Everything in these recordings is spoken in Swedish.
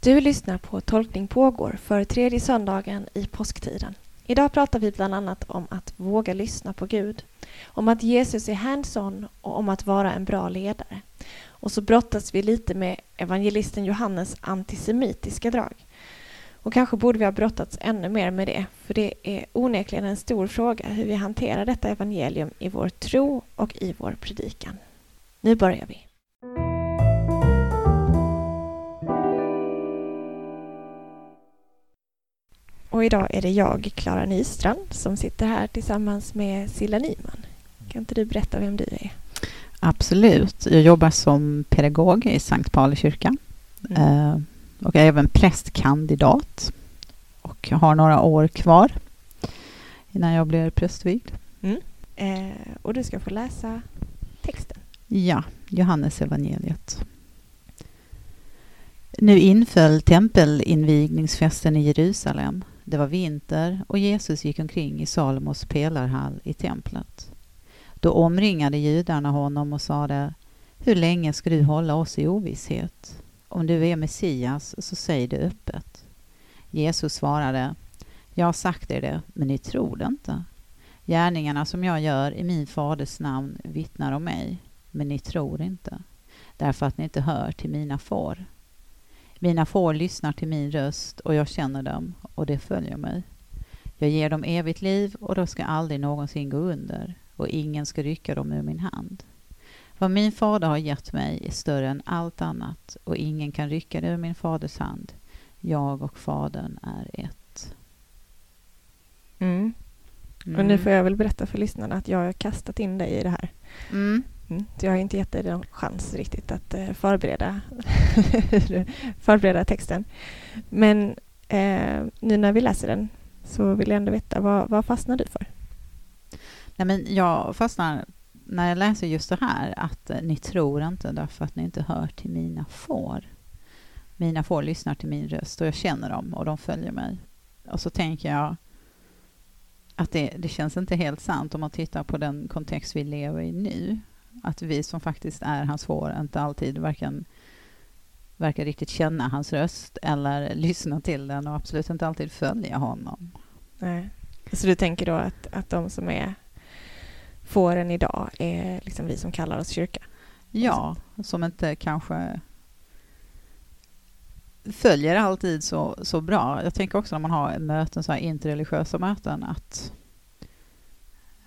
Du lyssnar på Tolkning pågår för tredje söndagen i påsktiden. Idag pratar vi bland annat om att våga lyssna på Gud, om att Jesus är hands-on och om att vara en bra ledare. Och så brottas vi lite med evangelisten Johannes antisemitiska drag. Och kanske borde vi ha brottats ännu mer med det, för det är onekligen en stor fråga hur vi hanterar detta evangelium i vår tro och i vår predikan. Nu börjar vi. Och idag är det jag, Klara Nystrand, som sitter här tillsammans med Silla Nyman. Kan inte du berätta vem du är? Absolut. Jag jobbar som pedagog i Sankt Pauli kyrka mm. eh, och är även prästkandidat och har några år kvar innan jag blir prästvigd. Mm. Eh, och du ska få läsa texten. Ja, Johannes evangeliet. Nu inföll tempelinvigningsfesten i Jerusalem. Det var vinter och Jesus gick omkring i Salomos pelarhall i templet. Då omringade judarna honom och sade Hur länge ska du hålla oss i ovisshet? Om du är Messias, så säg det öppet. Jesus svarade Jag har sagt er det, men ni tror det inte. Gärningarna som jag gör i min faders namn vittnar om mig, men ni tror inte, därför att ni inte hör till mina får. Mina får lyssnar till min röst och jag känner dem och det följer mig. Jag ger dem evigt liv och de ska aldrig någonsin gå under och ingen ska rycka dem ur min hand. Vad min fader har gett mig är större än allt annat och ingen kan rycka det ur min faders hand. Jag och fadern är ett. Mm. Mm. Och nu får jag väl berätta för lyssnarna att jag har kastat in dig i det här. Mm. Mm. Jag har inte gett dig någon chans riktigt att eh, förbereda, förbereda texten. Men eh, nu när vi läser den så vill jag ändå veta, vad, vad fastnar du för? Nej, men jag fastnar när jag läser just det här att eh, ni tror inte därför att ni inte hör till mina får. Mina får lyssnar till min röst och jag känner dem och de följer mig. Och så tänker jag att det, det känns inte helt sant om man tittar på den kontext vi lever i nu. Att vi som faktiskt är hans får inte alltid varken verkar riktigt känna hans röst eller lyssna till den och absolut inte alltid följa honom. Nej. Så du tänker då att, att de som är fåren idag är liksom vi som kallar oss kyrka? Ja, som inte kanske följer alltid så, så bra. Jag tänker också när man har möten, så här interreligiösa möten, att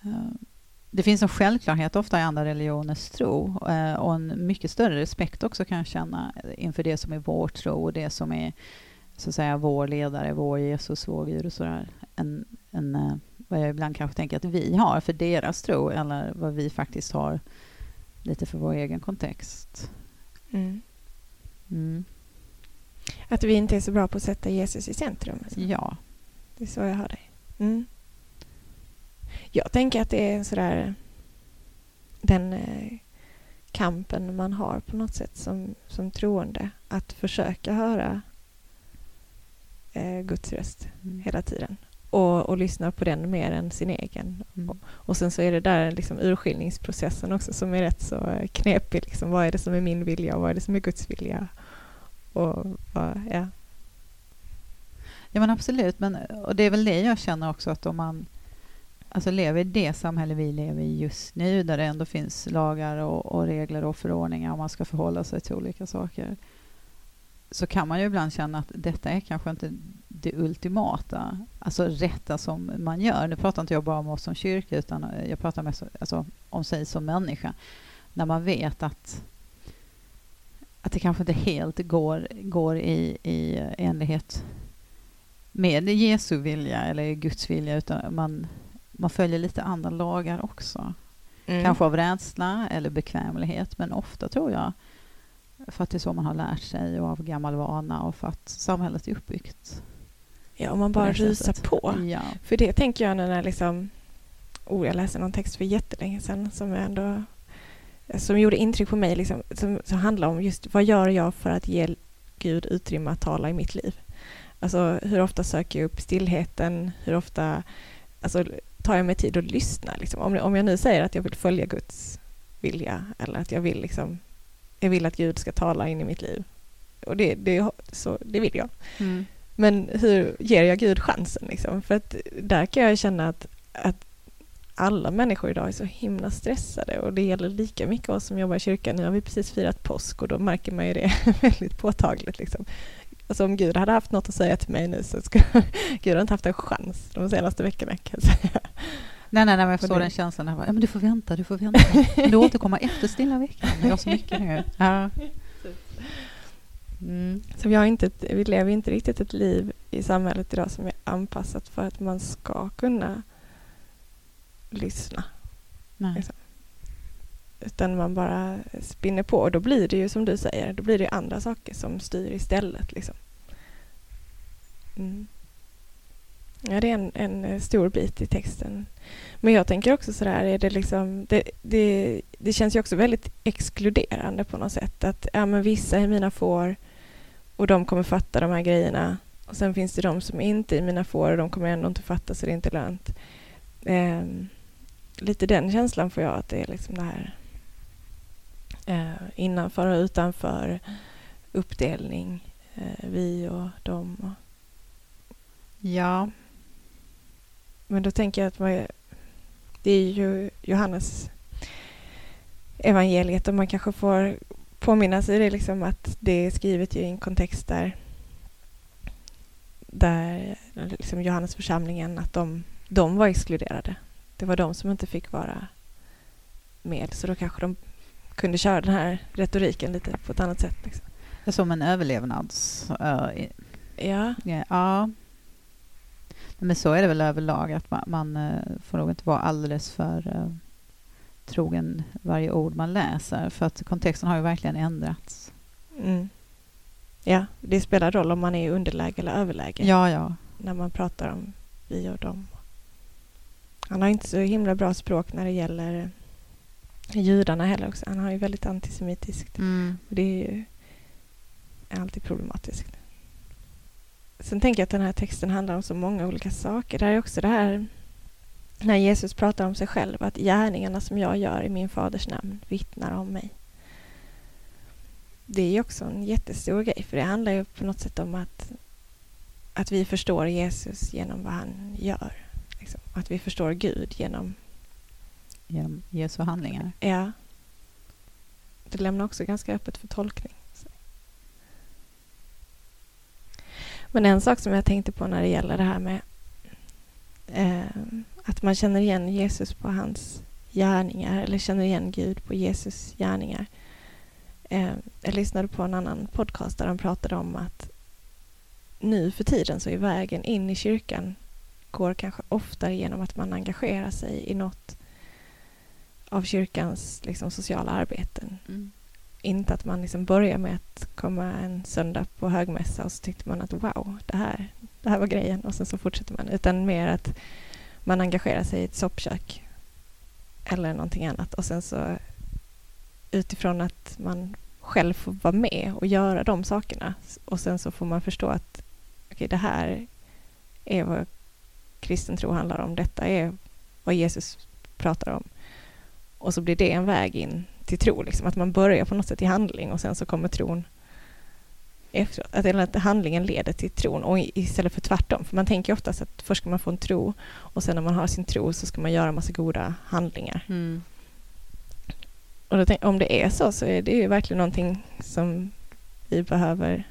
uh, det finns en självklarhet ofta i andra religioners tro uh, och en mycket större respekt också kan jag känna inför det som är vår tro och det som är så att säga vår ledare, vår Jesus, vår Gud och sådär. En, en, uh, vad jag ibland kanske tänker att vi har för deras tro eller vad vi faktiskt har lite för vår egen kontext. Mm. Mm. Att vi inte är så bra på att sätta Jesus i centrum. Alltså. Ja. Det är så jag hör dig. Mm. Jag tänker att det är sådär den eh, kampen man har på något sätt som, som troende. Att försöka höra eh, Guds röst mm. hela tiden. Och, och lyssna på den mer än sin egen. Mm. Och, och, sen så är det där liksom urskiljningsprocessen också som är rätt så eh, knepig. Liksom, vad är det som är min vilja och vad är det som är Guds vilja? Och, ja. ja men absolut, men, och det är väl det jag känner också att om man alltså lever i det samhälle vi lever i just nu där det ändå finns lagar och, och regler och förordningar och man ska förhålla sig till olika saker så kan man ju ibland känna att detta är kanske inte det ultimata, alltså rätta som man gör. Nu pratar inte jag bara om oss som kyrka utan eh, jag pratar mest alltså, om sig som människa. När man vet att att det kanske inte helt går, går i, i eh, enlighet med Jesu vilja eller Guds vilja utan man, man följer lite andra lagar också. Mm. Kanske av rädsla eller bekvämlighet men ofta tror jag för att det är så man har lärt sig och av gammal vana och för att samhället är uppbyggt. Ja, om man bara rusar på. Ja. För det tänker jag när liksom... Oh, jag läste någon text för jättelänge sedan som jag ändå som gjorde intryck på mig, liksom, som, som handlar om just vad gör jag för att ge Gud utrymme att tala i mitt liv? Alltså hur ofta söker jag upp stillheten? Hur ofta alltså, tar jag mig tid att lyssna? Liksom? Om, om jag nu säger att jag vill följa Guds vilja eller att jag vill, liksom, jag vill att Gud ska tala in i mitt liv. Och det, det så det vill jag. Mm. Men hur ger jag Gud chansen? Liksom? För att där kan jag känna att, att alla människor idag är så himla stressade och det gäller lika mycket oss som jobbar i kyrkan. Nu har vi precis firat påsk och då märker man ju det väldigt påtagligt. Liksom. Alltså om Gud hade haft något att säga till mig nu så skulle Gud har inte haft en chans de senaste veckorna kan jag säga. Nej, nej, nej, jag förstår den känslan. Jag bara, ja, men du får vänta, du får vänta. Du återkommer efter stilla veckan. Jag har så mycket nu. Ja. Mm. Så vi, har inte vi lever inte riktigt ett liv i samhället idag som är anpassat för att man ska kunna lyssna. Liksom. Utan man bara spinner på och då blir det ju som du säger, då blir det andra saker som styr istället. Liksom. Mm. Ja, det är en, en eh, stor bit i texten. Men jag tänker också sådär, är det liksom, det, det, det känns ju också väldigt exkluderande på något sätt. Att ja, men vissa är mina får och de kommer fatta de här grejerna. Och sen finns det de som inte är mina får och de kommer ändå inte fatta så det är inte lönt. Eh, lite den känslan får jag att det är liksom det här eh, innanför och utanför uppdelning, eh, vi och dem. Och, Ja, men då tänker jag att man, det är ju Johannes evangeliet och man kanske får påminna sig det liksom att det är skrivet i en kontext där, där liksom Johannes församlingen, att de, de var exkluderade. Det var de som inte fick vara med, så då kanske de kunde köra den här retoriken lite på ett annat sätt. Liksom. som en överlevnads... i- Ja, ja. Men så är det väl överlag, att man, man eh, får nog inte vara alldeles för eh, trogen varje ord man läser, för att kontexten har ju verkligen ändrats. mm. ja, det spelar roll om man är i underläge eller överläge. Ja, ja. när man pratar om vi och dem. Han har inte så himla bra språk när det gäller judarna heller också. Han har ju väldigt antisemitiskt. Mm. Och det är ju alltid problematiskt. Sen tänker jag att den här texten handlar om så många olika saker. Det är också det här när Jesus pratar om sig själv, att gärningarna som jag gör i min faders namn vittnar om mig. Det är också en jättestor grej, för det handlar ju på något sätt om att, att vi förstår Jesus genom vad han gör. Liksom. Att vi förstår Gud genom, Genom Jesu handlingar. ja. Det lämnar också ganska öppet för tolkning. Men en sak som jag tänkte på när det gäller det här med eh, att man känner igen Jesus på hans gärningar eller känner igen Gud på Jesus gärningar. Eh, jag lyssnade på en annan podcast där de pratade om att nu för tiden så är vägen in i kyrkan går kanske oftare genom att man engagerar sig i något av kyrkans liksom, sociala arbeten. Mm. Inte att man liksom börjar med att komma en söndag på högmässa och så tyckte man att wow, det här, det här var grejen och sen så fortsätter man. Utan mer att man engagerar sig i ett soppkök eller någonting annat och sen så utifrån att man själv får vara med och göra de sakerna och sen så får man förstå att okay, det här är vad kristen tro handlar om. Detta är vad Jesus pratar om. Och så blir det en väg in till tro, liksom. att man börjar på något sätt i handling och sen så kommer tron efteråt. Att, eller att handlingen leder till tron och istället för tvärtom. För man tänker ju oftast att först ska man få en tro och sen när man har sin tro så ska man göra massa goda handlingar. Mm. Och tänk, om det är så så är det ju verkligen någonting som vi behöver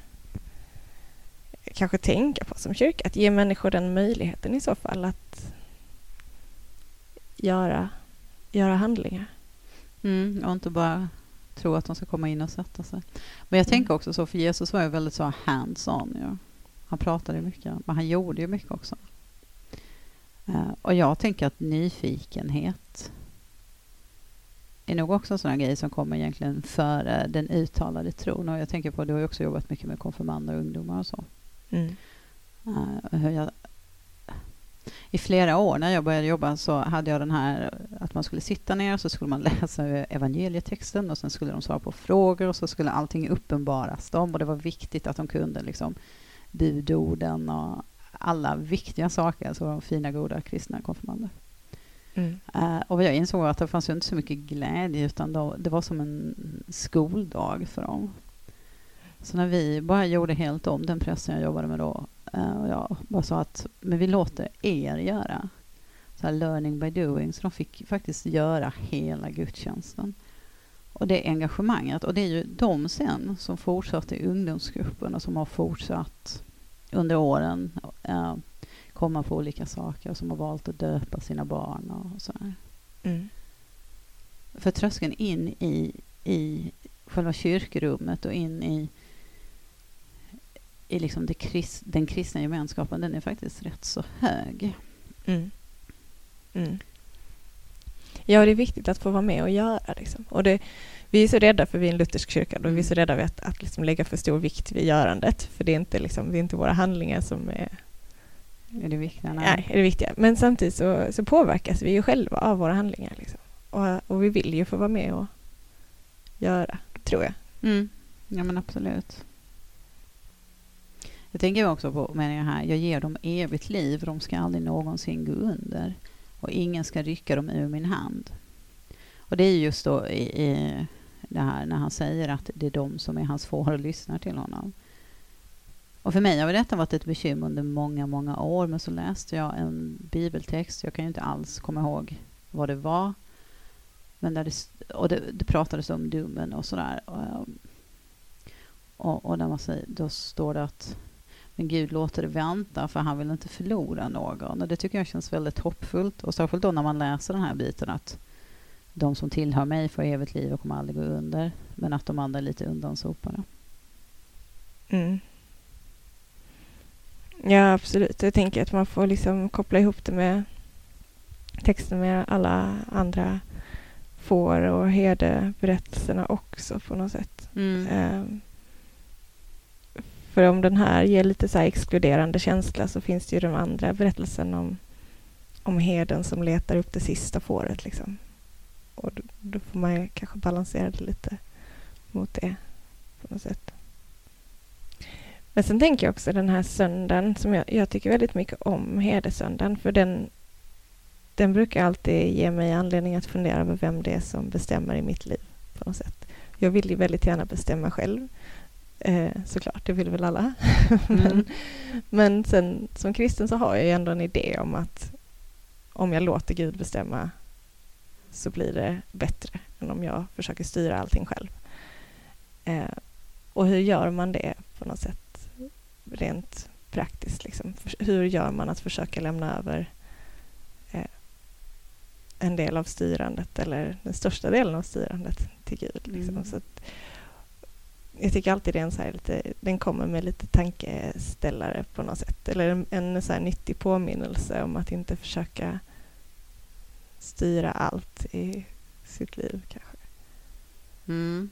kanske tänka på som kyrka. Att ge människor den möjligheten i så fall att göra, göra handlingar. Mm, och inte bara tro att de ska komma in och sätta sig. Men jag tänker Mm. också så, för Jesus var ju väldigt så hands-on. Ja. Han pratade mycket, men han gjorde ju mycket också. Eh, och jag tänker att nyfikenhet är nog också en sån här grej som kommer egentligen före den uttalade tron. Och jag tänker på, du har ju också jobbat mycket med konfirmander och ungdomar och så. Mm. Eh, hur jag, I flera år när jag började jobba så hade jag den här att man skulle sitta ner så skulle man läsa evangelietexten och sen skulle de svara på frågor och så skulle allting uppenbaras dem och det var viktigt att de kunde liksom budorden och alla viktiga saker, så de fina goda kristna konfirmander. Mm. Eh, och jag insåg att det fanns inte så mycket glädje utan då, det var som en skoldag för dem. Så när vi bara gjorde helt om, den prästen jag jobbade med då, och jag bara sa att men vi låter er göra så här learning by doing, så de fick faktiskt göra hela gudstjänsten. Och det engagemanget, och det är ju de sen som fortsatte i ungdomsgruppen och som har fortsatt under åren äh, komma på olika saker, som har valt att döpa sina barn och sådär. Mm. För tröskeln in i, i själva kyrkorummet och in i, i liksom det krist, den kristna gemenskapen, den är faktiskt rätt så hög. Mm. Mm. Ja, det är viktigt att få vara med och göra. Liksom. Och det, vi är så rädda för vi är en luthersk kyrka, och vi är så rädda vid att, att liksom lägga för stor vikt vid görandet, för det är inte, liksom, det är inte våra handlingar som är är det viktiga? Nej, är det viktiga. Men samtidigt så, så påverkas vi ju själva av våra handlingar. Liksom. Och, och vi vill ju få vara med och göra, tror jag. Mm. Ja, men absolut. Jag tänker också på meningen här, jag ger dem evigt liv, de ska aldrig någonsin gå under och ingen ska rycka dem ur min hand. Och det är just då i, i det här när han säger att det är de som är hans får och lyssnar till honom. Och för mig har detta varit ett bekymmer under många, många år, men så läste jag en bibeltext, jag kan ju inte alls komma ihåg vad det var, men där det, och det, det pratades om domen och sådär. Och, och, och där man säger, då står det att men Gud låter det vänta för han vill inte förlora någon. Och det tycker jag känns väldigt hoppfullt. Och särskilt då när man läser den här biten att de som tillhör mig får evigt liv och kommer aldrig gå under. Men att de andra är lite undansopade. Mm. Ja, absolut. Jag tänker att man får liksom koppla ihop det med texten med alla andra får och herdeberättelserna också på något sätt. Mm. Um, för om den här ger lite så exkluderande känsla så finns det ju den andra berättelsen om, om herden som letar upp det sista fåret. Liksom. Och då, då får man kanske balansera det lite mot det på något sätt. Men sen tänker jag också den här söndagen som jag, jag tycker väldigt mycket om, herdesöndagen, för den, den brukar alltid ge mig anledning att fundera över vem det är som bestämmer i mitt liv på något sätt. Jag vill ju väldigt gärna bestämma själv, eh, såklart, det vill väl alla. men, mm. men sen som kristen så har jag ju ändå en idé om att om jag låter Gud bestämma så blir det bättre än om jag försöker styra allting själv. Eh, och hur gör man det på något sätt? rent praktiskt. Liksom. Hur gör man att försöka lämna över eh, en del av styrandet eller den största delen av styrandet till Gud? Liksom. Mm. Så att, jag tycker alltid det är en så lite, den kommer med lite tankeställare på något sätt. Eller en, en så här nyttig påminnelse om att inte försöka styra allt i sitt liv kanske. Mm.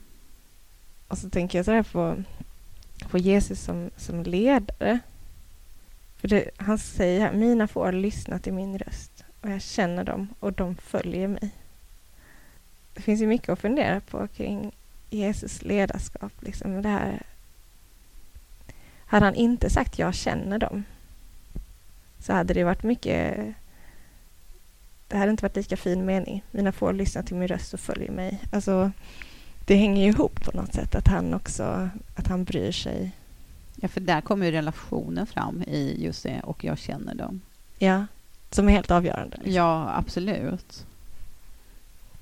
Och så tänker jag så här på på Jesus som, som ledare. För det, han säger här, mina får har lyssnat till min röst och jag känner dem och de följer mig. Det finns ju mycket att fundera på kring Jesus ledarskap. Liksom det här. Hade han inte sagt jag känner dem så hade det varit mycket det hade inte varit lika fin mening. Mina får lyssna till min röst och följer mig. Alltså, det hänger ihop på något sätt, att han också att han bryr sig. Ja, för där kommer ju relationen fram i just det, och jag känner dem. Ja, som är helt avgörande. Liksom. Ja, absolut.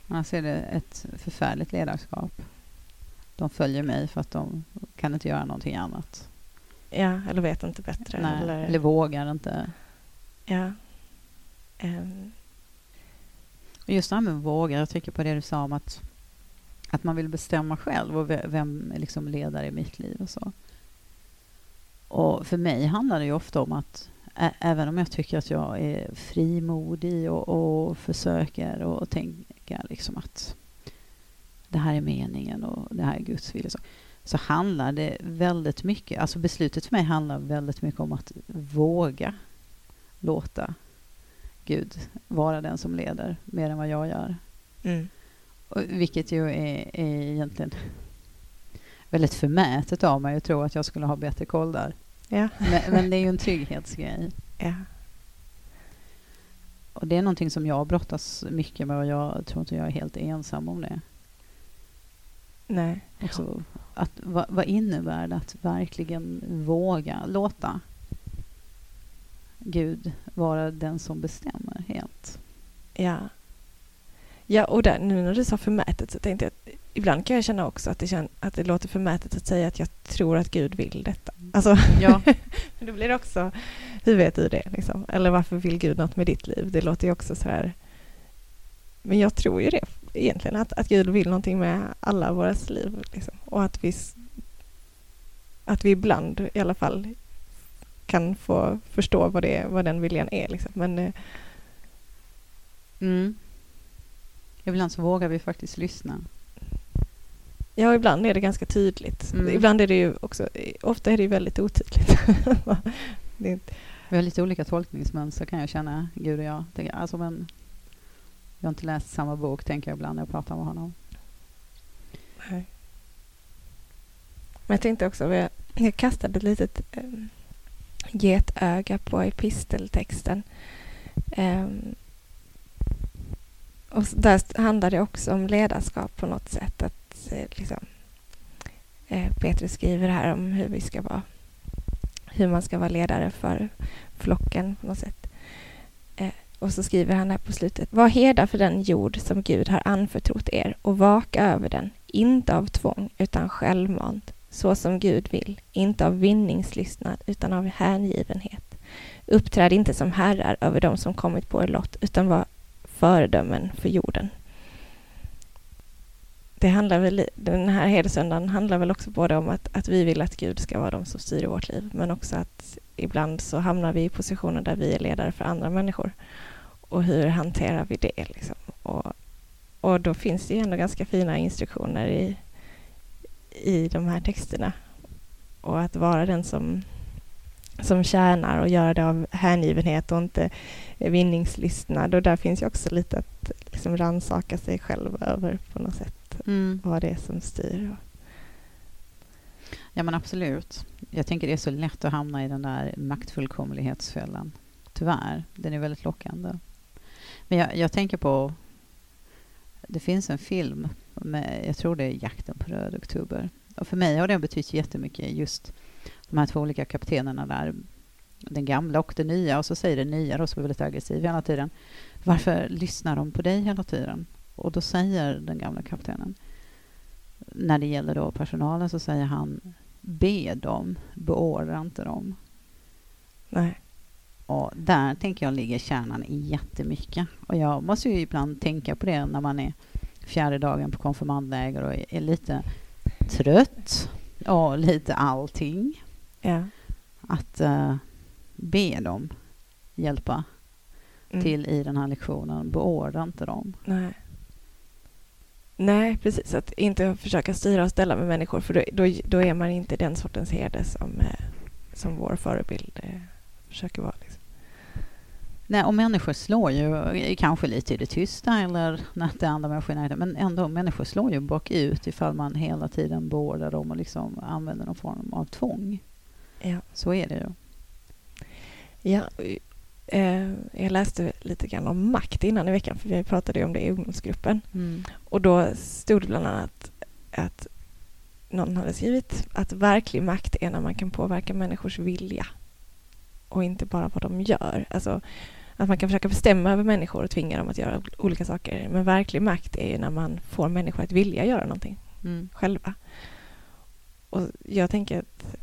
Annars är det ett förfärligt ledarskap. De följer mig för att de kan inte göra någonting annat. Ja, eller vet inte bättre. Nej, eller... eller vågar inte. Ja. Um... Just det här med våga, jag tycker på det du sa om att att man vill bestämma själv och vem är liksom ledare i mitt liv och så. Och för mig handlar det ju ofta om att även om jag tycker att jag är frimodig och, och försöker och tänka liksom att det här är meningen och det här är Guds vilja. Så, så handlar det väldigt mycket, alltså beslutet för mig handlar väldigt mycket om att våga låta Gud vara den som leder mer än vad jag gör. Mm. Vilket ju är, är egentligen väldigt förmätet av mig att tro att jag skulle ha bättre koll där. Ja. Men, men, det är ju en trygghetsgrej. Ja. Och det är någonting som jag brottas mycket med och jag tror inte jag är helt ensam om det. Nej. Också att, vad, vad innebär det att verkligen våga låta Gud vara den som bestämmer helt? Ja. Ja, och där, nu när du sa förmätet så tänkte jag att ibland kan jag känna också att det, känner, att det låter förmätet att säga att jag tror att Gud vill detta. Alltså, Ja. Men då blir det också, hur vet du det? Liksom? Eller varför vill Gud något med ditt liv? Det låter ju också så här... Men jag tror ju det egentligen, att, att Gud vill någonting med alla våra liv. Liksom. Och att vi, att vi ibland i alla fall kan få förstå vad, det, vad den viljan är. Liksom. Men eh, Mm. Ibland så vågar vi faktiskt lyssna. ja, ibland är det ganska tydligt. Mm. Ibland är det ju också, ofta är det ju väldigt otydligt. det är Vi har lite olika tolkningsmönster kan jag känna, Gud och jag. Alltså, men jag har inte läst samma bok, tänker jag ibland när jag pratar med honom. Nej. Men jag tänkte också, jag, jag kastade ett litet eh, getöga på episteltexten. Ehm, och där handlar det också om ledarskap på något sätt. Att, eh, liksom, eh, Petrus skriver här om hur vi ska vara, hur man ska vara ledare för flocken på något sätt. Och så skriver han här på slutet. Var herdar för den jord som Gud har anförtrott er och vaka över den, inte av tvång utan självmant, så som Gud vill, inte av vinningslystnad utan av hängivenhet. Uppträd inte som herrar över dem som kommit på er lott, utan var föredömen för jorden. Det handlar väl, den här hedersöndagen handlar väl också både om att, att vi vill att Gud ska vara de som styr i vårt liv, men också att ibland så hamnar vi i positioner där vi är ledare för andra människor. Och hur hanterar vi det? Liksom? Och, och då finns det ju ändå ganska fina instruktioner i, i de här texterna. Och att vara den som, som tjänar och göra det av hängivenhet och inte vinningslystnad. Och där finns ju också lite att liksom rannsaka sig själv över på något sätt Mm. vad det är som styr. Ja men absolut. Jag tänker det är så lätt att hamna i den där maktfullkomlighetsfällan. Tyvärr. Den är väldigt lockande. Men jag, jag tänker på... Det finns en film, med, jag tror det är Jakten på röd oktober. Och för mig har det betytt jättemycket just de här två olika kaptenerna där. Den gamla och den nya. Och så säger den nya då, som är väldigt aggressiv hela tiden. Varför lyssnar de på dig hela tiden? Och då säger den gamla kaptenen när det gäller då personalen så säger han be dem, beordra inte dem. Nej. Och där tänker jag ligger kärnan i jättemycket. Och jag måste ju ibland tänka på det när man är fjärde dagen på konfirmandläger och är, lite trött och lite allting. Ja. Att eh, be dem hjälpa Mm. till i den här lektionen. Beordra inte dem. Nej. Nej, precis. Att inte försöka styra och ställa med människor för då, då, då är man inte den sortens herde som, eh, som vår förebild eh, försöker vara. Liksom. Nej, och människor slår ju eh, kanske lite i det tysta eller när det är andra människor närheten, men ändå människor slår ju bakut ifall man hela tiden beordrar dem och liksom använder någon form av tvång. Ja. Så är det ju. Ja, jag läste lite grann om makt innan i veckan för vi pratade ju om det i ungdomsgruppen. Och då stod det bland annat att någon hade skrivit att verklig makt är när man kan påverka människors vilja och inte bara vad de gör. Alltså att man kan försöka bestämma över människor och tvinga dem att göra olika saker. Men verklig makt är ju när man får människor att vilja göra någonting Mm. själva. Och jag tänker att,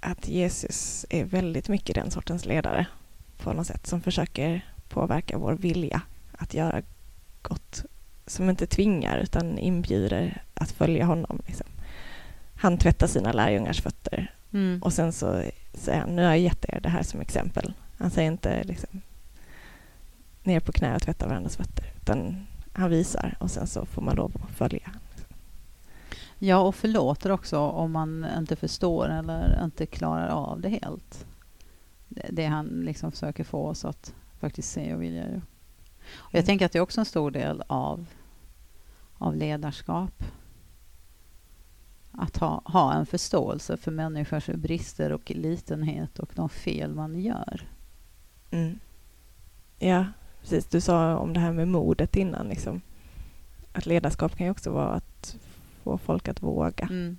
att Jesus är väldigt mycket den sortens ledare på något sätt som försöker påverka vår vilja att göra gott. Som inte tvingar utan inbjuder att följa honom. Liksom. Han tvättar sina lärjungars fötter Mm. och sen så säger han, nu har jag gett er det här som exempel. Han säger inte liksom ner på knä och tvätta varandras fötter utan han visar och sen så får man lov att följa. Ja, och förlåter också om man inte förstår eller inte klarar av det helt. Det, han liksom försöker få oss att faktiskt se och vilja. Och jag Mm. tänker att det är också en stor del av, av ledarskap. Att ha, ha en förståelse för människors brister och litenhet och de fel man gör. Mm. Ja, precis. Du sa om det här med modet innan. Liksom. Att ledarskap kan ju också vara att få folk att våga. Mm.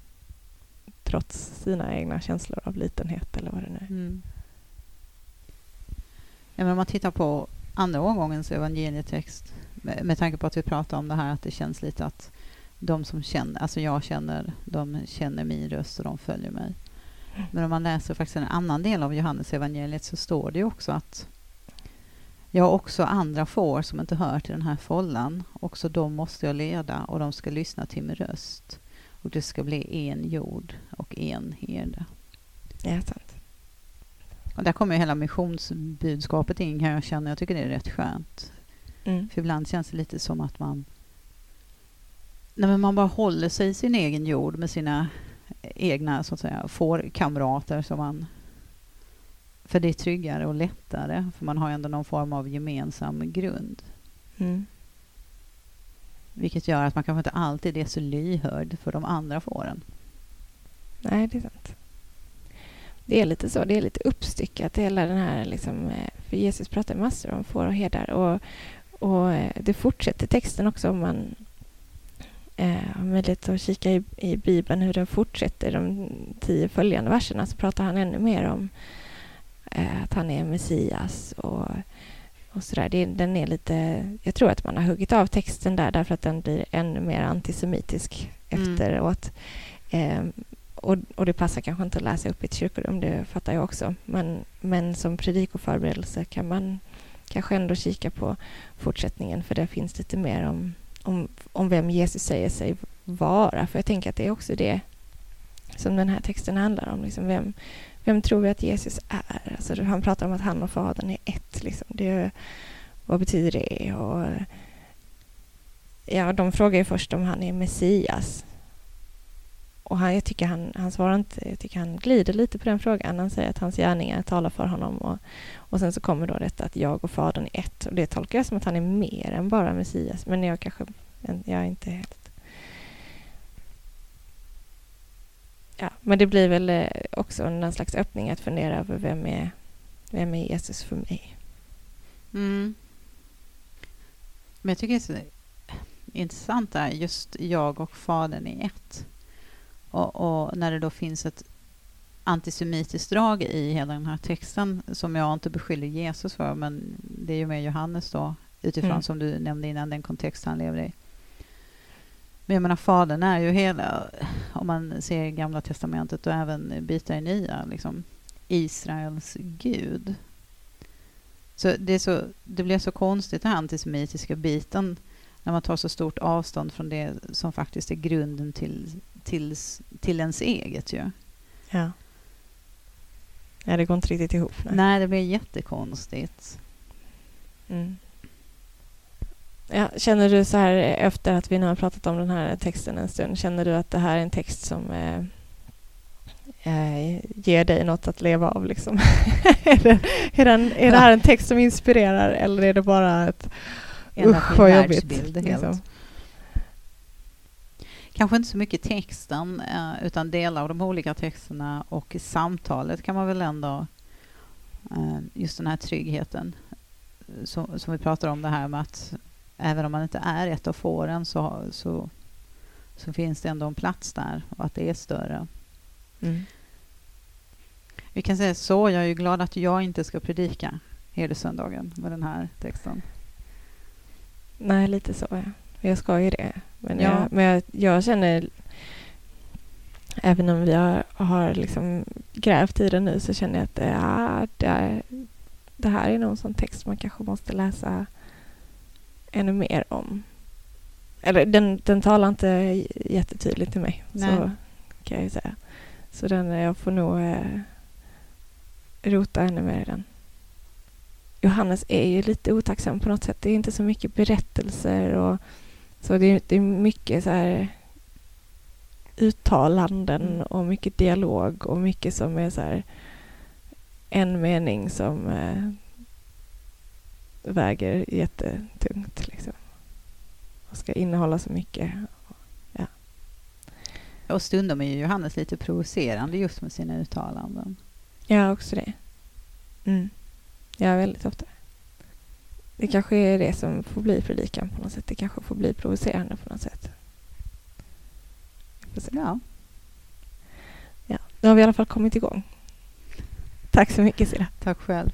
trots sina egna känslor av litenhet eller vad det nu är. Mm. Även men om man tittar på andra omgångens evangelietext med, med tanke på att vi pratar om det här att det känns lite att de som känner, alltså jag känner, de känner min röst och de följer mig. Men om man läser faktiskt en annan del av Johannes evangeliet så står det ju också att jag har också andra får som inte hör till den här follan. Också de måste jag leda och de ska lyssna till min röst. Och det ska bli en jord och en herde. Ja, tack. Och där kommer ju hela missionsbudskapet in kan jag känna. Jag tycker det är rätt skönt. Mm. För ibland känns det lite som att man Nej, men man bara håller sig i sin egen jord med sina egna så att säga, fårkamrater som man för det är tryggare och lättare för man har ändå någon form av gemensam grund. Mm. Vilket gör att man kanske inte alltid är så lyhörd för de andra fåren. Nej, det är sant. Det är lite så, det är lite uppstyckat hela den här liksom, eh, för Jesus pratar massor om får och herdar och, och eh, det fortsätter texten också om man eh, har möjlighet att kika i, i Bibeln hur den fortsätter de tio följande verserna så pratar han ännu mer om eh, att han är Messias och, och sådär. Det, den är lite, jag tror att man har huggit av texten där därför att den blir ännu mer antisemitisk Mm. efteråt. Eh, och, och det passar kanske inte att läsa upp i ett kyrkorum, det fattar jag också. Men, men som predikoförberedelse kan man kanske ändå kika på fortsättningen för där finns lite mer om, om, om vem Jesus säger sig vara. För jag tänker att det är också det som den här texten handlar om. Liksom vem, vem tror vi att Jesus är? Alltså, han pratar om att han och Fadern är ett. Liksom. Det, vad betyder det? Och, ja, de frågar ju först om han är Messias. Och han, jag tycker han, han svarar inte, jag tycker han glider lite på den frågan. Han säger att hans gärningar talar för honom. Och, och sen så kommer då detta att jag och Fadern är ett. Och det tolkar jag som att han är mer än bara Messias. Men jag kanske, jag är inte helt... Ja, men det blir väl eh, också någon slags öppning att fundera över vem är, vem är Jesus för mig? Mm. Men jag tycker det är så intressant där, just jag och Fadern är ett. Och, och när det då finns ett antisemitiskt drag i hela den här texten som jag inte beskyller Jesus för, men det är ju med Johannes då, utifrån Mm. som du nämnde innan, den kontext han lever i. Men jag menar, Fadern är ju hela, om man ser Gamla Testamentet och även bitar i Nya, liksom Israels Gud. Så det, så det blir så konstigt den här antisemitiska biten när man tar så stort avstånd från det som faktiskt är grunden till, till, till ens eget. Ju. Ja. Ja, det går inte riktigt ihop. Nej. Nej, det blir jättekonstigt. Mm. Ja, känner du så här efter att vi nu har pratat om den här texten en stund, känner du att det här är en text som eh, eh, ger dig något att leva av? Liksom? är, det, är, den, är det här en text som inspirerar eller är det bara ett usch vad jobbigt? världsbild helt. Liksom? Kanske inte så mycket texten, eh, utan delar av de olika texterna och samtalet kan man väl ändå... eh, Just den här tryggheten eh, som, som vi pratar om, det här med att även om man inte är ett av fåren så, så, så finns det ändå en plats där och att det är större. Mm. Vi kan säga så, jag är ju glad att jag inte ska predika herdesöndagen med den här texten. Nej, lite så. Ja. Jag ska ju det. Men, Ja. jag, men jag, jag känner, även om vi har, har liksom grävt i det nu, så känner jag att det, ja, det, är, det här är någon sån text man kanske måste läsa ännu mer om. Eller den, den talar inte jättetydligt till mig, Nej. så kan jag ju säga. Så den, jag får nog eh, rota ännu mer i den. Johannes är ju lite otacksam på något sätt. Det är inte så mycket berättelser och så det är, det är mycket så här uttalanden Mm. och mycket dialog och mycket som är så här en mening som eh, väger jättetungt liksom. Och ska innehålla så mycket. Och stundom är ju Johannes lite provocerande just med sina uttalanden. Ja, också det. Mm. Ja, väldigt ofta. Det kanske är det som får bli predikan på något sätt. Det kanske får bli provocerande på något sätt. Se. Ja. Nu har vi i alla fall kommit igång. Tack så mycket Silla. Tack själv.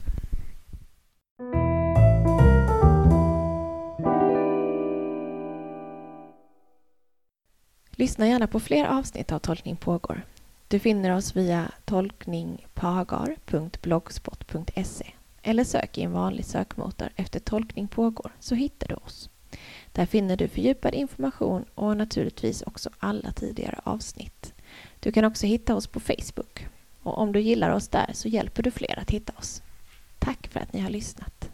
Lyssna gärna på fler avsnitt av Tolkning pågår. Du finner oss via tolkningpagar.blogspot.se eller sök i en vanlig sökmotor efter Tolkning pågår så hittar du oss. Där finner du fördjupad information och naturligtvis också alla tidigare avsnitt. Du kan också hitta oss på Facebook och om du gillar oss där så hjälper du fler att hitta oss. Tack för att ni har lyssnat.